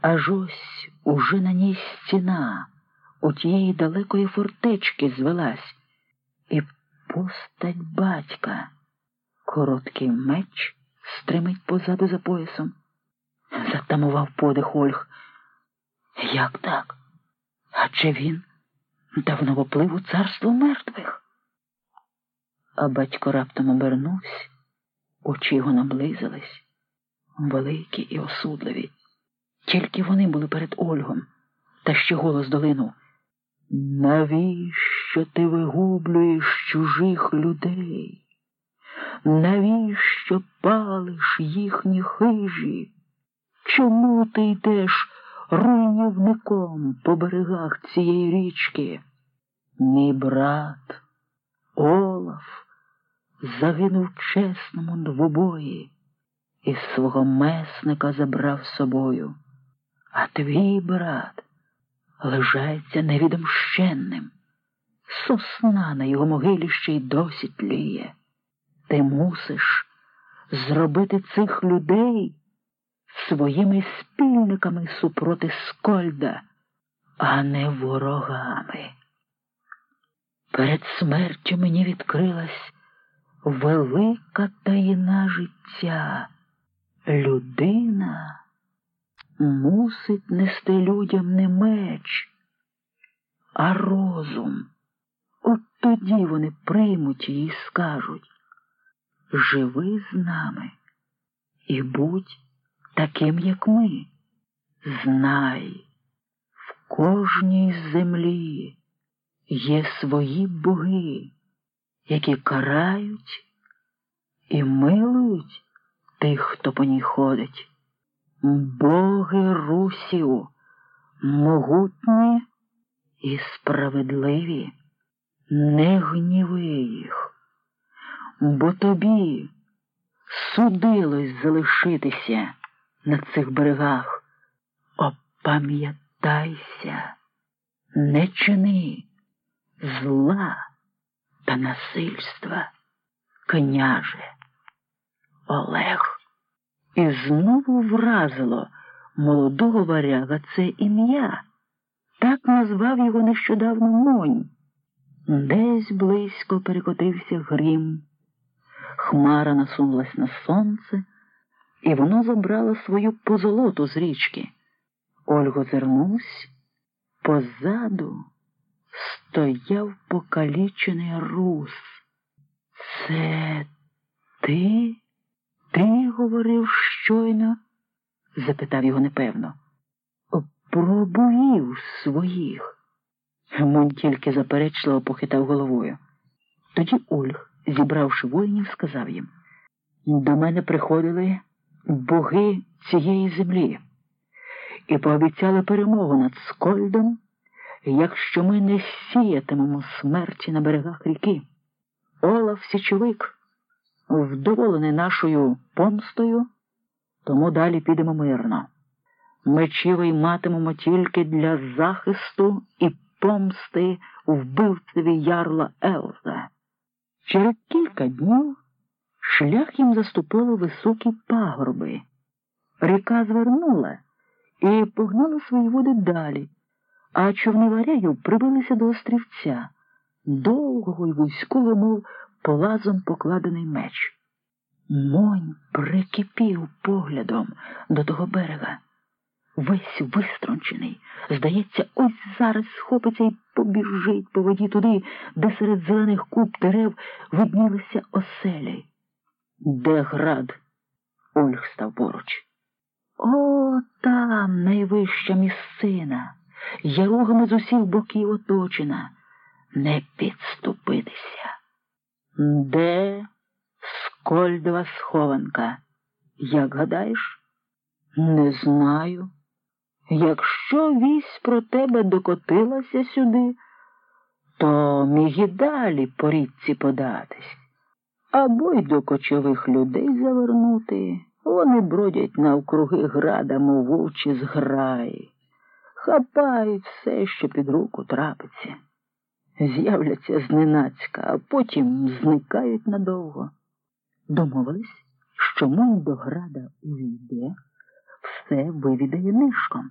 Аж ось уже на ній стіна у тієї далекої фортечки звелась, і постать батька, короткий меч стримить позаду за поясом. Затамував подих Ольг. Як так? Адже він давно поплив у царство мертвих. А батько раптом обернувся, очі його наблизились, великі і осудливі. Тільки вони були перед Ольгом, та ще голос долинув. Навіщо ти вигублюєш чужих людей? Навіщо палиш їхні хижі? Чому ти йдеш руйнівником по берегах цієї річки? Мій брат Олаф загинув чесному двобої і свого месника забрав собою, а твій брат лежається невідомщенним. Сосна на його могилі ще й досі тліє. Ти мусиш зробити цих людей своїми спільниками супроти Скольда, а не ворогами. Перед смертю мені відкрилась велика таїна життя. Людина мусить нести людям не меч, а розум. От тоді вони приймуть її і скажуть живи з нами і будь таким, як ми. Знай, в кожній землі є свої боги, які карають і милують тих, хто по ній ходить. Боги русів, могутні і справедливі, не гніви їх, бо тобі судилось залишитися на цих берегах. Опам'ятайся, не чини зла та насильства, княже Олег. І знову вразило молодого варяга це ім'я. Так назвав його нещодавно Монь. Десь близько перекотився грім. Хмара насунулась на сонце, і воно забрало свою позолоту з річки. Ольго зернусь, позаду стояв покалічений рус. Це ти? Ти говорив щойно? запитав його непевно. Про богів своїх. Мунь тільки заперечливо похитав головою. Тоді Ольг, зібравши воїнів, сказав їм до мене приходили боги цієї землі і пообіцяли перемогу над Скольдом, якщо ми не сіятимемо смерті на берегах ріки. Олаф Січовик вдоволений нашою помстою, тому далі підемо мирно. Мечі вийматимемо тільки для захисту і помсти вбивцеві ярла Елза. Через кілька днів шлях їм заступили високі пагорби. Ріка звернула і погнала свої води далі, а човни прибилися до острівця, довгого й вузького, мов полазом покладений меч. Монь прикипів поглядом до того берега. Весь вистрончений, здається, ось зараз схопиться і побіжить по воді туди, де серед зелених куб дерев виднілися оселі. Де град? Ольг став поруч. О, там найвища місцина, яругами з усіх боків оточена. Не підступитися. Де скольдова схованка? Як гадаєш? Не знаю. Якщо вісь про тебе докотилася сюди, то міг і далі по річці податись, або й до кочових людей завернути. Вони бродять навкруги града, мов вовчі зграї, хапають все, що під руку трапиться з'являться зненацька, а потім зникають надовго. Домовились, що до увійде, все вивідає нишком.